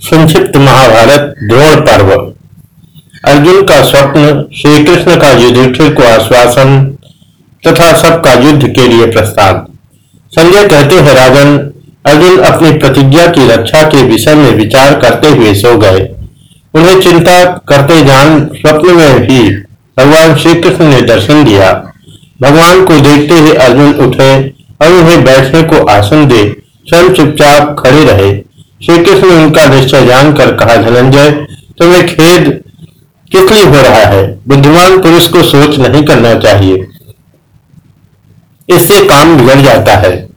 संक्षिप्त महाभारत, द्रोण पर्व। अर्जुन का स्वप्न श्री कृष्ण का युधिष्ठिर को आश्वासन तथा सबका युद्ध के लिए प्रस्ताव। संजय कहते हैं, राजन, अर्जुन अपनी प्रतिज्ञा की रक्षा के विषय में विचार करते हुए सो गए। उन्हें चिंता करते जान स्वप्न में भी भगवान श्री कृष्ण ने दर्शन दिया। भगवान को देखते ही अर्जुन उठे और उन्हें बैठने को आसन दे, स्वयं चुपचाप खड़े रहे। श्री कृष्ण ने उनका निश्चय जानकर कहा, धनंजय, तुम्हें खेद किस लिए हो रहा है? बुद्धिमान पुरुष को सोच नहीं करना चाहिए। इससे काम बिगड़ जाता है।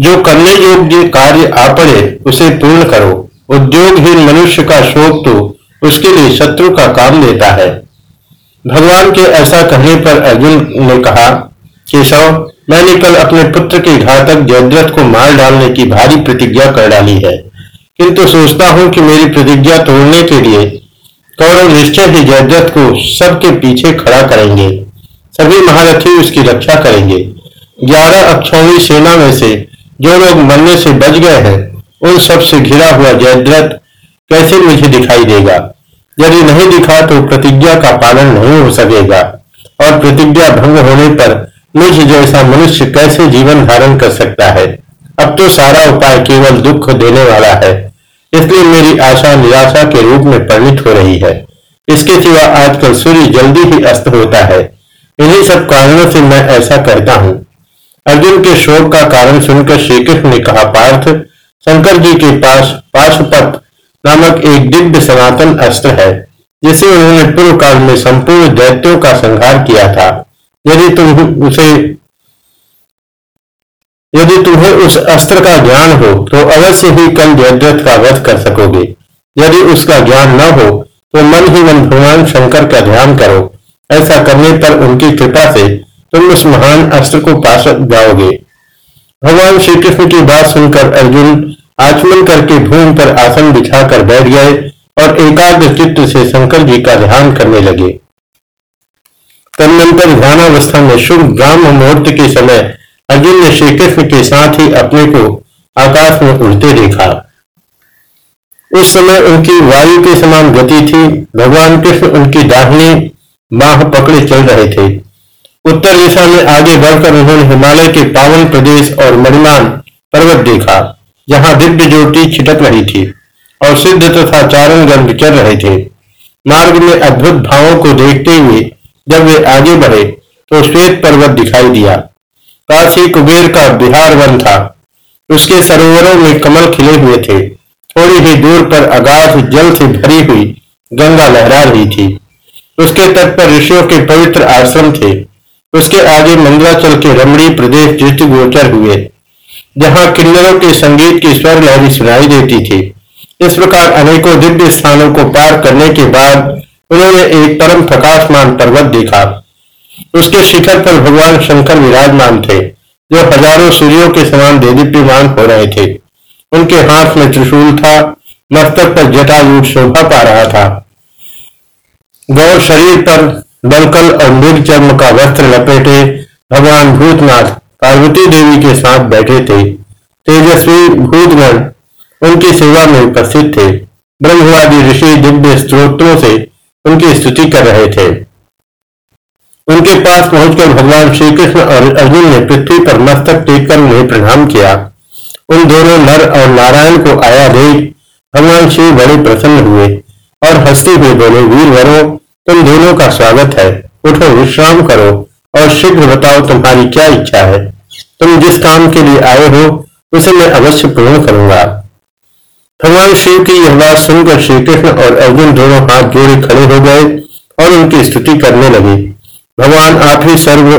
जो करने योग्य कार्य आ पड़े, उसे पूर्ण करो। उद्योगहीन मनुष्य का शोक तो उसके लिए शत्रु का काम देता है। भगवान के ऐसा कहने पर अर्जुन ने कहा, केशव, मैंने कल अपने पुत्र के घातक जयद्रथ को मार डालने की भारी प्रतिज्ञा कर डाली है। किंतु सोचता हूँ कि मेरी प्रतिज्ञा तोड़ने के लिए कौरव निश्चय ही जयद्रथ को सबके पीछे खड़ा करेंगे। सभी महारथी उसकी रक्षा करेंगे। ग्यारह अक्षौणी सेना में से जो लोग मरने से बच गए हैं, उन सबसे घिरा हुआ जयद्रथ कैसे मुझे दिखाई देगा? यदि नहीं दिखा तो प्रतिज्ञा का पालन नहीं हो सकेगा और प्रतिज्ञा भंग होने पर मुझ जैसा मनुष्य कैसे जीवन धारण कर सकता है? अब तो सारा उपाय केवल दुख देने वाला है। इसलिए मेरी आशा निराशा के रूप में परिणित हो रही है। इसके सिवा आजकल सूर्य जल्दी ही अस्त होता है। इन्हीं सब कारणों से मैं ऐसा कहता हूँ। अर्जुन के शोक का कारण सुनकर श्री कृष्ण ने कहा, पार्थ, शंकर जी के पास पाशुपत नामक एक दिव्य सनातन अस्त्र है, जिसे उन्होंने पूर्व काल में संपूर्ण दैत्यों का संहार किया था। यदि तुम उसे यदि तुम्हें उस अस्त्र का ज्ञान हो तो अवश्य ही कल जयद्रथ का वध कर सकोगे। यदि उसका ज्ञान न हो तो मन ही मन भगवान शंकर का ध्यान करो। ऐसा करने पर उनकी कृपा से तुम उस महान अस्त्र को पा जाओगे। भगवान श्री कृष्ण की बात सुनकर अर्जुन आचमन करके भूमि पर आसन बिछाकर बैठ गए और एकाग्र चित्त से शंकर जी का ध्यान करने लगे। तदनंतर ध्यानावस्था में शुभ ब्राह्म मुहूर्त के समय अर्जुन ने श्री कृष्ण के साथ ही अपने को आकाश में उड़ते देखा। उस समय उनकी वायु के समान गति थी। भगवान कृष्ण उनकी दाहिनी बाह पकड़े चल रहे थे। उत्तर दिशा में आगे बढ़कर उन्होंने हिमालय के पावन प्रदेश और मणिमान पर्वत देखा, जहाँ दिव्य ज्योति छिटक रही थी और सिद्ध तथा चारण गण विचर रहे थे। मार्ग में अद्भुत भावों को देखते हुए जब वे आगे बढ़े तो श्वेत पर्वत दिखाई दिया। ही कुबेर का बिहार वन था। उसके सरोवरों में कमल खिले हुए थे। थोड़ी ही दूर पर अगाध जल से भरी हुई गंगा लहरा रही थी। उसके तट पर ऋषियों के पवित्र आश्रम थे। उसके आगे मंगलाचल के रमणी प्रदेश दृष्टि गोचर हुए, जहाँ किन्नरों के संगीत की स्वर लहरी सुनाई देती थी। इस प्रकार अनेकों दिव्य स्थानों को पार करने के बाद उन्होंने एक परम प्रकाशमान पर्वत देखा। उसके शिखर पर भगवान शंकर विराजमान थे, जो हज़ारों सूर्यों के समान देदीप्यमान हो रहे थे। उनके हाथ में त्रिशूल था, मस्तक पर जटायुट शोभा पा रहा था। गौर शरीर पर बलकल और मृग चर्म का वस्त्र लपेटे भगवान भूतनाथ पार्वती देवी के साथ बैठे थे। तेजस्वी भूतगण उनकी सेवा में उपस्थित थे। ब्रह्मवादी ऋषि दिव्य स्त्रोत्रों से उनकी स्तुति कर रहे थे। उनके पास पहुंचकर भगवान श्री कृष्ण और अर्जुन ने पृथ्वी पर मस्तक टेक कर उन्हें प्रणाम किया। उन दोनों नर और नारायण को आया देख भगवान शिव बड़े प्रसन्न हुए और हँसते हुए बोले, वीर वरो, तुम दोनों का स्वागत है। उठो, विश्राम करो और शीघ्र बताओ तुम्हारी क्या इच्छा है। तुम जिस काम के लिए आए हो, उसे मैं अवश्य पूर्ण करूँगा। भगवान शिव की यह बात सुनकर श्री कृष्ण और अर्जुन दोनों हाथ जोड़े खड़े हो गए और उनकी स्तुति करने लगे। भगवान आप ही सर्व,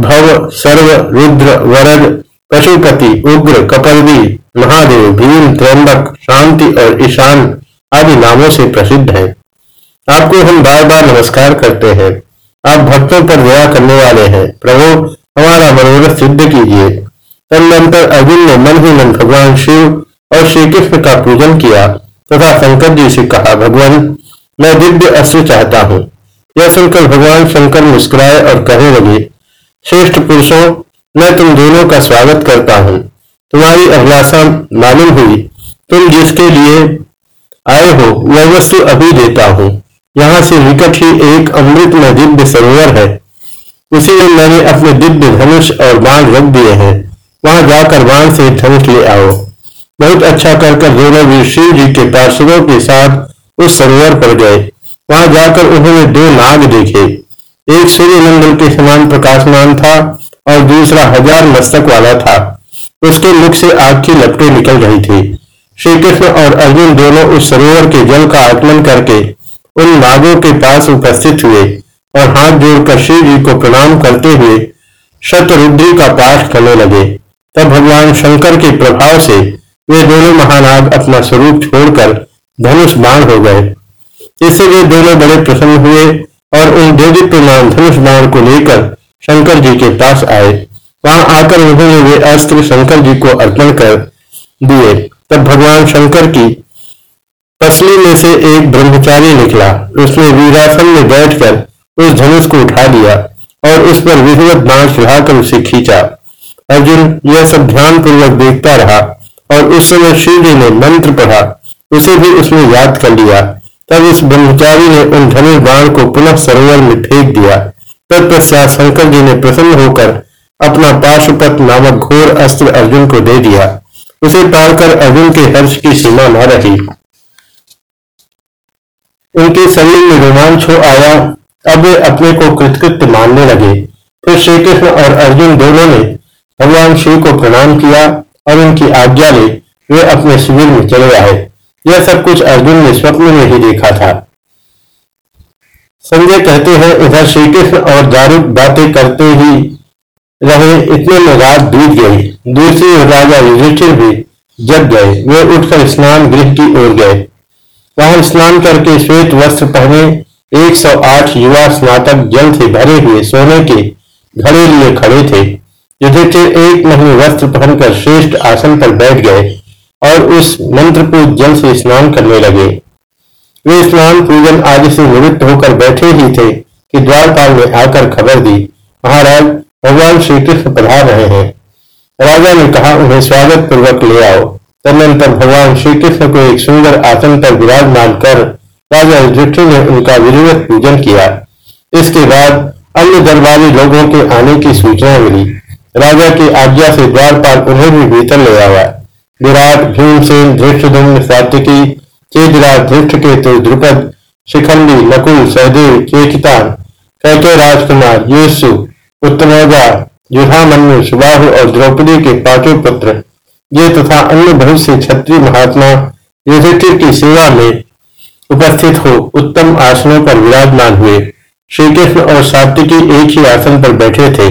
भव, सर्व, रुद्र, वरद, पशुपति, उग्र, कपलवी, महादेव, भीम त्रंबक शांति और ईशान आदि नामों से प्रसिद्ध है। आपको हम बार बार नमस्कार करते हैं। आप भक्तों पर दया करने वाले हैं। प्रभु, हमारा मनोरथ सिद्ध कीजिए। तदनंतर अर्जुन ने मन ही मन भगवान शिव और श्री कृष्ण का पूजन किया तथा शंकर जी से कहा, भगवान, मैं दिव्य अस्त्र चाहता हूँ। यह सुनकर भगवान शंकर मुस्कुराए और कहने लगे, श्रेष्ठ पुरुषों, मैं तुम दोनों का स्वागत करता हूँ। तुम्हारी अभिलाषा मालूम हुई। तुम जिसके लिए आए हो, वह वस्तु अभी देता हूँ। यहाँ से निकट ही एक अमृत में दिव्य सरोवर है। उसी में मैंने अपने दिव्य धनुष और बाण रख दिए हैं। वहाँ जाकर बाण से धनुष ले आओ। बहुत अच्छा कर दोनों वीर शिव जी के पार्षदों के साथ उस सरोवर पर गए। वहाँ जाकर उन्होंने दो नाग देखे। एक सूर्य मंडल के समान प्रकाशमान था और दूसरा हज़ार मस्तक वाला था। उसके मुख से आग की लपटे निकल रही थी। श्री कृष्ण और अर्जुन दोनों उस सरोवर के जल का आगमन करके उन नागों के पास उपस्थित हुए और हाथ जोड़कर शिव जी को प्रणाम करते हुए शतरुद्री का पाठ करने लगे। तब भगवान शंकर के प्रभाव से वे दोनों महानाग अपना स्वरूप छोड़कर धनुष बाण हो गए। इससे वे दोनों बड़े प्रसन्न हुए और उन देवी प्रमाण धनुष बाण को लेकर शंकर जी के पास आए। वहाँ आकर उन्होंने वे अस्त्र शंकर जी को अर्पण कर दिए। तब भगवान शंकर की पसली में से एक ब्रह्मचारी निकला। उसने वीरासन में बैठकर उस धनुष को उठा लिया और उस पर विधिवत बाण चढ़ाकर उसे खींचा। अर्जुन यह सब ध्यान पूर्वक देखता रहा और उस समय शिव जी ने मंत्र पढ़ा। उसे भी उसने याद कर लिया। तब इस ब्रह्मचारी ने उन धनुष बाण को पुनः सरोवर में फेंक दिया। तत्पश्चात शंकर जी ने प्रसन्न होकर अपना पाशुपत नामक घोर अस्त्र अर्जुन को दे दिया। उसे पालकर अर्जुन के हर्ष की सीमा न रही। उनके शरीर में रोमांच हो आया। अब वे अपने को कृतकृत मानने लगे। फिर श्री कृष्ण और अर्जुन दोनों ने भगवान शिव को प्रणाम किया और उनकी आज्ञा ले वे अपने शिविर में चले आए। यह सब कुछ अर्जुन ने स्वप्न में ही देखा था। संजय कहते हैं इधर श्री कृष्ण और दारू बातें करते ही रहे, इतने में रात बीत गई। दूसरी राजा युधिष्ठिर भी जग गए। वे उठकर स्नान गृह की ओर गए। वहाँ स्नान करके श्वेत वस्त्र पहने 108 युवा स्नातक जल से भरे हुए सोने के घड़े लिए खड़े थे। युधिष्ठिर एक महीने वस्त्र पहनकर श्रेष्ठ आसन पर बैठ गए। और उस मंत्र को जल से स्नान करने लगे। वे स्नान पूजन आदि से निवृत्त होकर बैठे ही थे कि द्वारपाल ने आकर खबर दी, महाराज, भगवान श्री कृष्ण पधार रहे हैं। राजा ने कहा, उन्हें स्वागत पूर्वक ले आओ। तदनंतर भगवान श्री कृष्ण को एक सुंदर आसन पर विराजमान कर राजा युधिष्ठिर ने उनका विधिवत पूजन किया। इसके बाद अन्य दरबारी लोगों के आने की सूचना मिली। राजा की आज्ञा से द्वारपाल उन्हें भी भीतर ले आया। विराट भीमसेन धृष्टुम्न सात्विकी चेतराज धृष्ट केतु द्रुपद, शिखंडी नकुल सहदेव चेकितान कैके राजकुमार, युसु, उत्तमौजा, युधामन्यु, सुबाहु और द्रौपदी के पाँचों पुत्र। ये तथा अन्य बहुत से क्षत्रिय महात्मा युधिष्ठिर की सेवा में उपस्थित हो उत्तम आसनों पर विराजमान हुए। श्री कृष्ण और सात्विकी एक ही आसन पर बैठे थे।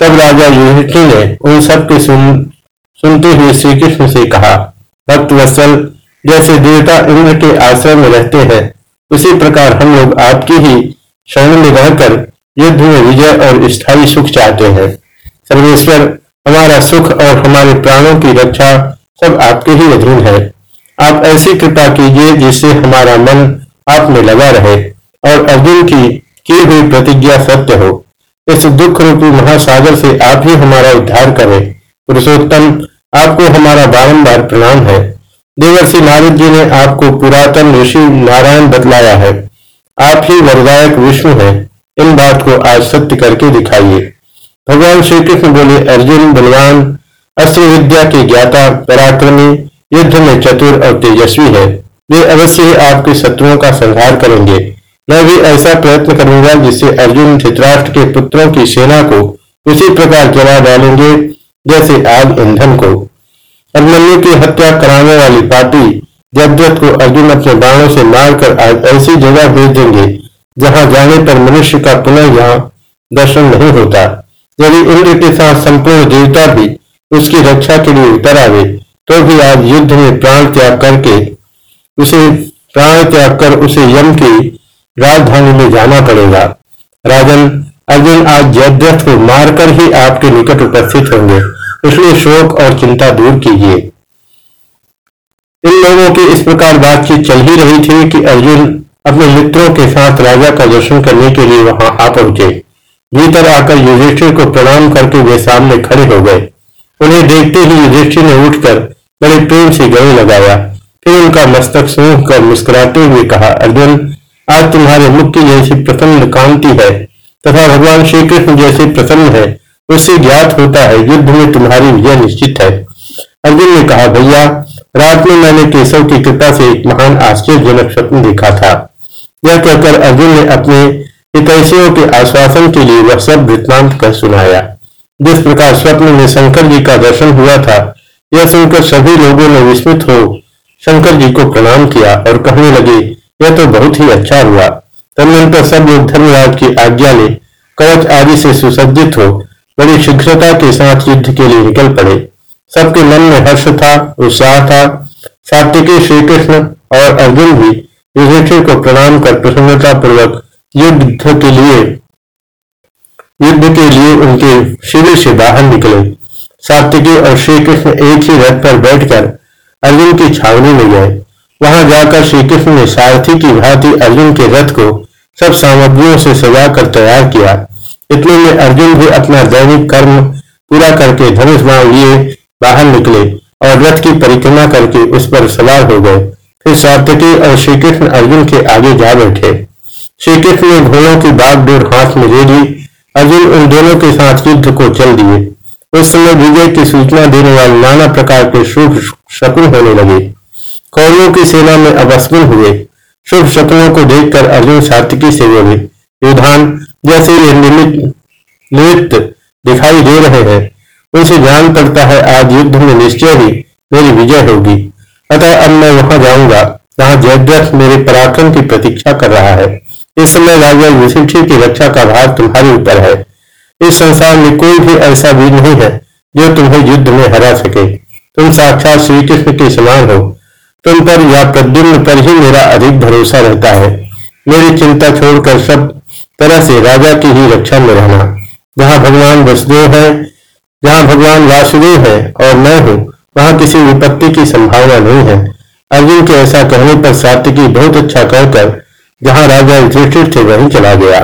तब राजा युधिष्ठिर ने उन सब के सुनते हुए श्री कृष्ण से कहा, भक्त वत्सल, जैसे देवता इंद्र के आश्रम में रहते हैं, उसी प्रकार हम लोग आपकी ही शरण में रहकर युद्ध में विजय और स्थायी सुख चाहते हैं। सर्वेश्वर, हमारा सुख और हमारे प्राणों की रक्षा सब आपके ही अधीन है। आप ऐसी कृपा कीजिए जिससे हमारा मन आप में लगा रहे और अर्जुन की की हुई प्रतिज्ञा सत्य हो। इस दुख रूपी महासागर से आप ही हमारा उद्धार करें। पुरुषोत्तम आपको हमारा बारंबार प्रणाम है। देवर्षि नारद जी ने आपको पुरातन ऋषि नारायण बतलाया है। आप ही वरदायक विष्णु हैं। इन बात को आज सत्य करके दिखाइए। भगवान श्री कृष्ण बोले, अर्जुन, बलवान अस्त्र विद्या के ज्ञाता, पराक्रमी, युद्ध में चतुर और तेजस्वी है। वे अवश्य ही आपके शत्रुओं का संहार करेंगे। मैं भी ऐसा प्रयत्न करूँगा जिससे अर्जुन धित्राष्ट्र के पुत्रों की सेना को उसी प्रकार जला डालेंगे जैसे आग ईंधन को। अभिमन्यु की हत्या कराने वाली पार्टी जबदत को अर्जुन अपने बाणों से मारकर आज ऐसी जगह भेज देंगे, जहाँ जाने पर मनुष्य का पुनः यहाँ दर्शन नहीं होता। यदि इंद्र के साथ संपूर्ण देवता भी उसकी रक्षा के लिए उतर आवे तो भी आज युद्ध में प्राण त्याग करके उसे, प्राण त्याग कर उसे यम की राजधानी में जाना पड़ेगा। राजन अर्जुन आज जयद्रथ को मारकर ही आपके निकट उपस्थित होंगे। इसलिए शोक और चिंता दूर कीजिए। इन लोगों की इस प्रकार बातचीत चल ही रही थी कि अर्जुन अपने मित्रों के साथ राजा का दर्शन करने के लिए वहाँ आ पहुँचे। भीतर आकर युधिष्ठिर को प्रणाम करके वे सामने खड़े हो गए। उन्हें देखते ही युधिष्ठिर ने उठकर बड़े प्रेम से गले लगाया। फिर उनका मस्तक सूंघ कर मुस्कुराते हुए कहा, अर्जुन, आज तुम्हारे मुख की जैसी प्रसन्न कांति है। तथा भगवान श्री कृष्ण जैसे प्रसन्न है, उससे ज्ञात होता है युद्ध में तुम्हारी विजय निश्चित है। अर्जुन ने कहा, भैया, रात में मैंने केशव की कृपा से एक महान आश्चर्यजनक स्वप्न देखा था। यह कहकर अर्जुन ने अपने हितैषियों के आश्वासन के लिए वह सब वृत्तांत कर सुनाया। जिस प्रकार स्वप्न में शंकर जी का दर्शन हुआ था, यह सुनकर सभी लोगों ने विस्मित हो शंकर जी को प्रणाम किया और कहने लगे, यह तो बहुत ही अच्छा हुआ। तदनंतर सब लोग धर्मराज की आज्ञा ले, कवच आदि से सुसज्जित हो, बड़ी शीघ्रता के साथ युद्ध के लिए निकल पड़े। सबके मन में हर्ष था, उत्साह था। सात्विकी श्री कृष्ण और अर्जुन भी युधिष्ठिर को प्रणाम कर प्रसन्नता पूर्वक युद्ध के लिए, युद्ध के लिए उनके शिविर से बाहर निकले। सात्विकी और श्री कृष्ण एक ही रथ पर बैठकर अर्जुन की छावनी में गए। वहाँ जाकर श्री कृष्ण ने सारथी की भांति अर्जुन के रथ को सब सामग्रियों से सजाकर तैयार किया। इतने में अर्जुन भी अपना दैनिक कर्म पूरा करके धनुष लिए बाहर निकले और रथ की परिक्रमा करके उस पर सवार हो गए। फिर सार्थकी और श्री कृष्ण अर्जुन के आगे जा बैठे। श्री कृष्ण ने घोड़ों की बागडोर हाथ में ले ली। अर्जुन उन दोनों के साथ युद्ध को चल दिए। उस समय विजय की सूचना देने वाले नाना प्रकार के शुभ शकुन होने लगे। कौरवों की सेना में अवस्कुन हुए। शुभ शकुनों को देखकर अर्जुन सात्विकी से बोले युधान जैसे ये निमित्त दिखाई दे रहे हैं। उनसे जान पड़ता है आज युद्ध में निश्चय ही मेरी विजय होगी। अतः अब मैं वहाँ जाऊँगा, जहाँ जयद्रथ मेरे पराक्रम की प्रतीक्षा कर रहा है। इस समय राजा युधिष्ठिर की रक्षा का भार तुम्हारे ऊपर है। इस संसार में कोई भी ऐसा वीर नहीं है, जो तुम्हें युद्ध में हरा सके। तुम साक्षात श्री कृष्ण के समान हो। तुम पर या प्रद्युम्न पर ही मेरा अधिक भरोसा रहता है। मेरी चिंता छोड़कर सब तरह से राजा की ही रक्षा में रहना। जहाँ भगवान वसुदेव है, जहाँ भगवान वासुदेव है और मैं हूँ, वहाँ किसी विपत्ति की संभावना नहीं है। अर्जुन के ऐसा कहने पर सात्विकी बहुत अच्छा कहकर जहाँ राजा युधिष्ठिर थे, वहीं चला गया।